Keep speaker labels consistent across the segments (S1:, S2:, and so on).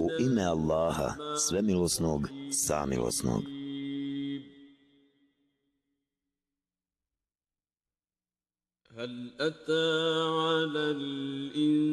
S1: U ime Allaha, svemilosnog, samilosnog.
S2: هل أتى على الإنسان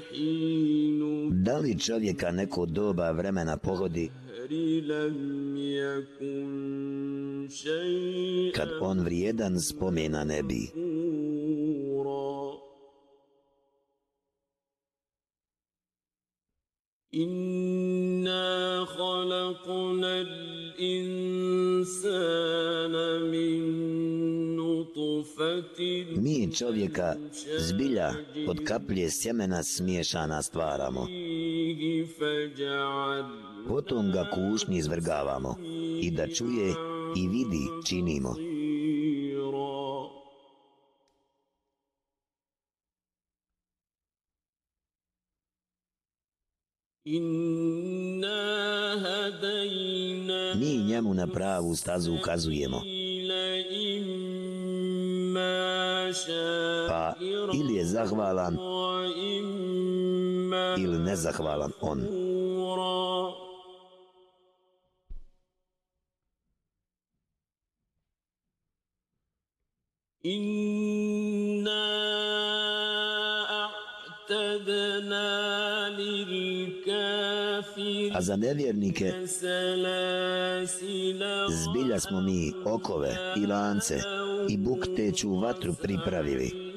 S2: حين
S1: Da li čovjeka neko doba vremena pogodi
S2: لم يكن شيئا
S1: kad on vrijedan spomena ne bi?
S2: خلقنا الإنسان من نطفة
S1: Mi čovjeka zbilja od kaplje sjemena smiješana stvaramo.
S2: فيه فجعل
S1: Potom ga kušnji izvrgavamo i da čuje i vidi činimo.
S2: بصيرا إنا هدينا
S1: mi njemu na pravu stazu ukazujemo. Pa ili je zahvalan ili nezahvalan on.
S2: Inna a'tadna
S1: a za nevjernike zbilja smo mi okove i lance i bukteću vatru pripravili.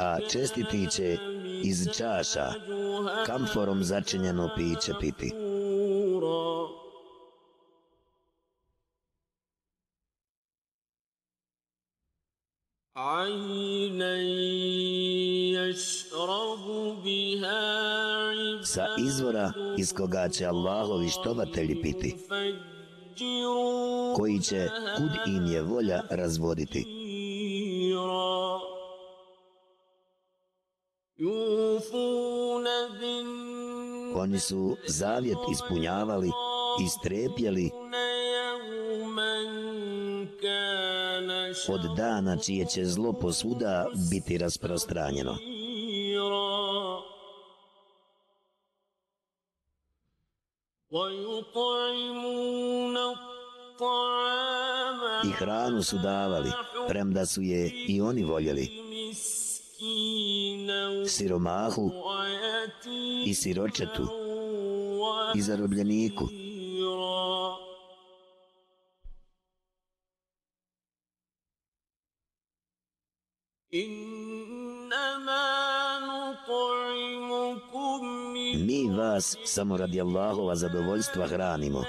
S1: A čestiti će iz čaša kamforom začinjeno piće piti. Sa izvora iz koga će Allahovi štovatelji piti, koji će kud im je volja razvoditi. Oni su zavjet ispunjavali i strepjeli od dana čije će zlo posvuda biti rasprostranjeno. I hranu su davali, premda su je i oni voljeli siromahu i siročetu i zarobljeniku. Mi vas samo radi Allahova zadovoljstva hranimo.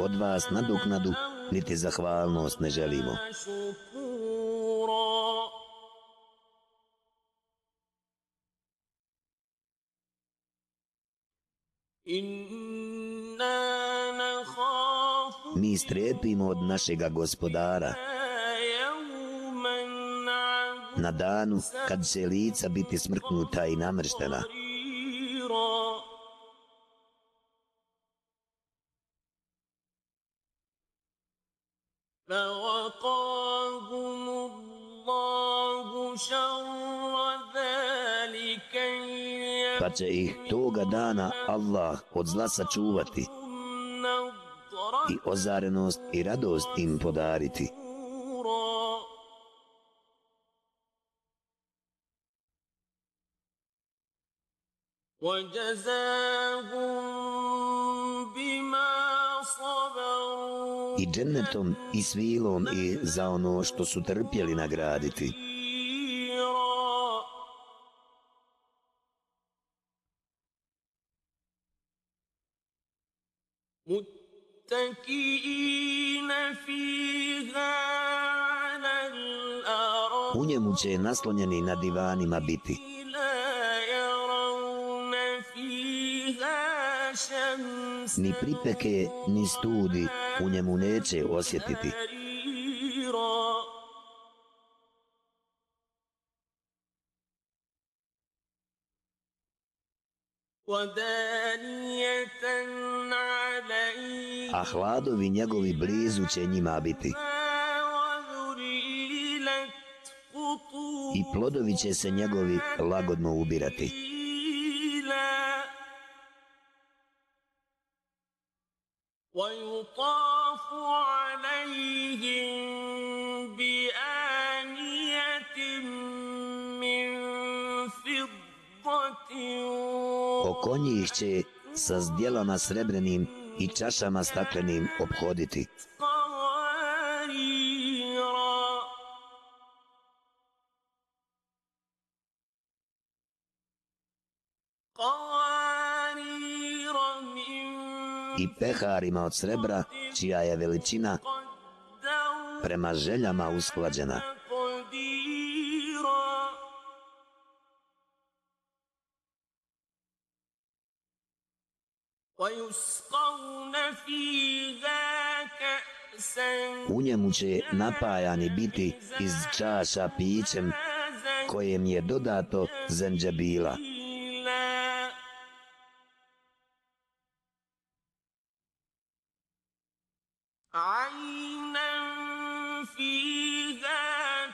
S1: Od vas nadoknadu niti zahvalnost ne želimo. Mi strepimo od našega gospodara na danu kad će lica biti smrknuta i namrštena. Pa će ih toga dana Allah od zla sačuvati i ozarenost i radost im podariti. I džennetom i svilom i za ono što su trpjeli nagraditi. njemu će naslonjeni na divanima biti. Ni pripeke, ni studi u njemu neće osjetiti. A hladovi njegovi blizu će njima biti. I plodovi će se njegovi lagodno ubirati.
S2: تفصيلا ويطاف عليهم بآنية من فضة
S1: Oko njih će sa zdjelama srebrenim i čašama staklenim obhoditi. peharima od srebra, čija je veličina prema željama usklađena. U njemu će napajani biti iz čaša pićem kojem je dodato
S2: zemđebila.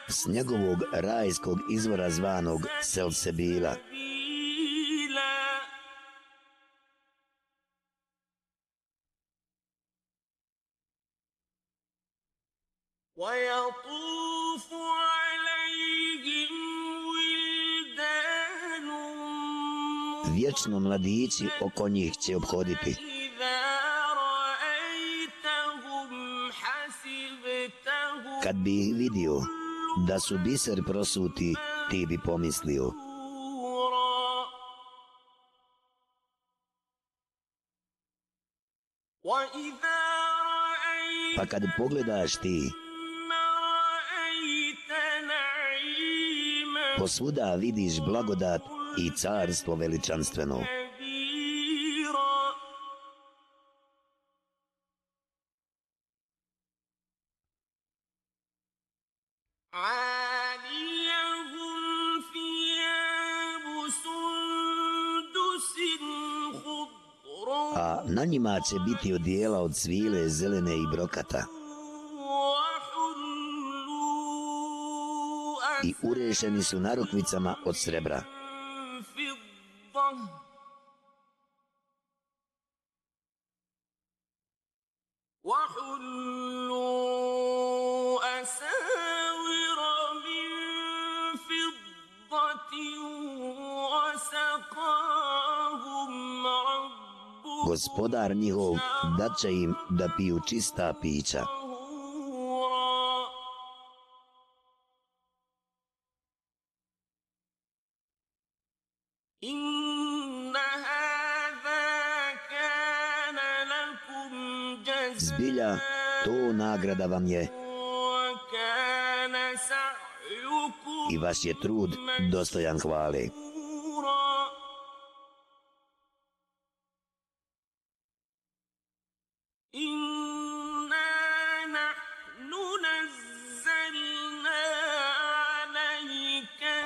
S1: s njegovog rajskog izvora zvanog Selsebila. Vječno mladići oko njih će obhoditi. Kad bi ih vidio, da su biser prosuti, ti bi pomislio. Pa kad pogledaš ti, posvuda vidiš blagodat i carstvo veličanstveno.
S2: عاليهم ثياب سندس خضر
S1: A na njima će biti odijela od svile, zelene i brokata.
S2: وحلوا
S1: I urešeni su narukvicama od srebra.
S2: فضة وحلوا
S1: gospodar njihov dat će im da piju čista pića. Zbilja, to nagrada vam je. I vaš je trud dostojan hvale.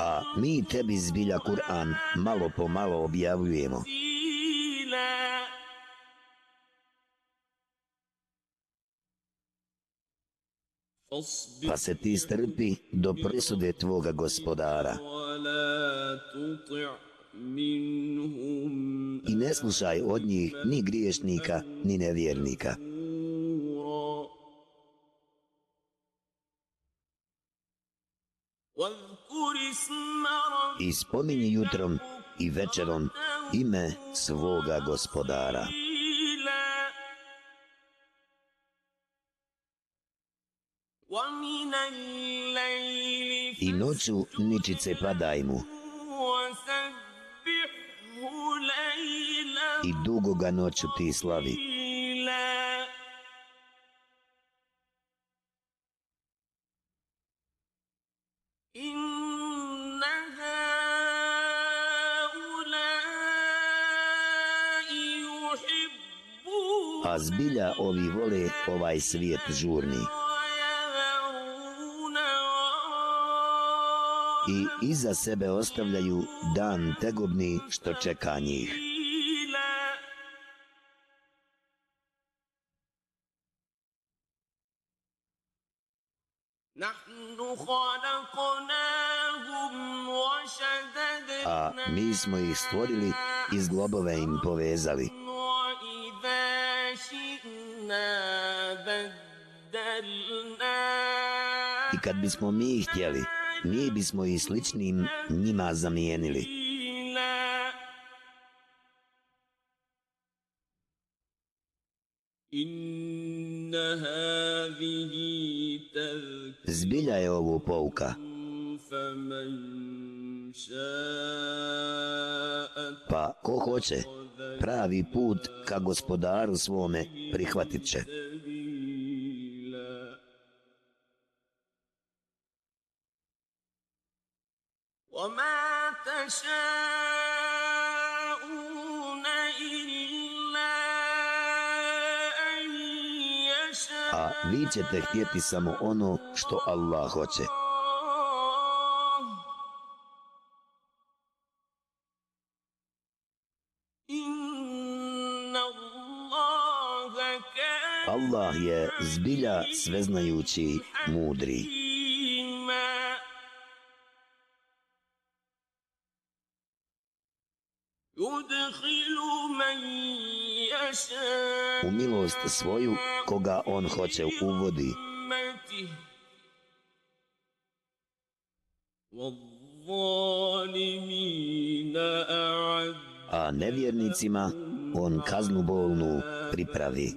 S1: A mi tebi zbilja Kur'an malo po malo objavljujemo. Pa se ti strpi do presude tvoga gospodara. I ne slušaj od njih ni griješnika, ni nevjernika. I spominji jutrom i večerom ime svoga gospodara. I noću ničice padaj mu i dugo ga noću ti slavi. A zbilja ovi vole ovaj svijet žurni. I iza sebe ostavljaju dan tegobni što čeka njih.
S2: A mi smo ih stvorili i zglobove im povezali. I kad bismo mi htjeli, mi bismo ih sličnim njima zamijenili.
S1: In
S2: Zbilja je ovo pouka,
S1: فمن شاء
S2: pa ko hoće, pravi put ka gospodaru svome prihvatit će.
S1: سبيلا وما تشاءون يشاء
S2: A vi ćete htjeti samo ono što Allah hoće.
S1: الله إن الله كان
S2: Allah je zbilja sveznajući, mudri.
S1: حكيما يدخل من يشاء
S2: u milost svoju koga on hoće uvodi. A nevjernicima on kaznu bolnu pripravi.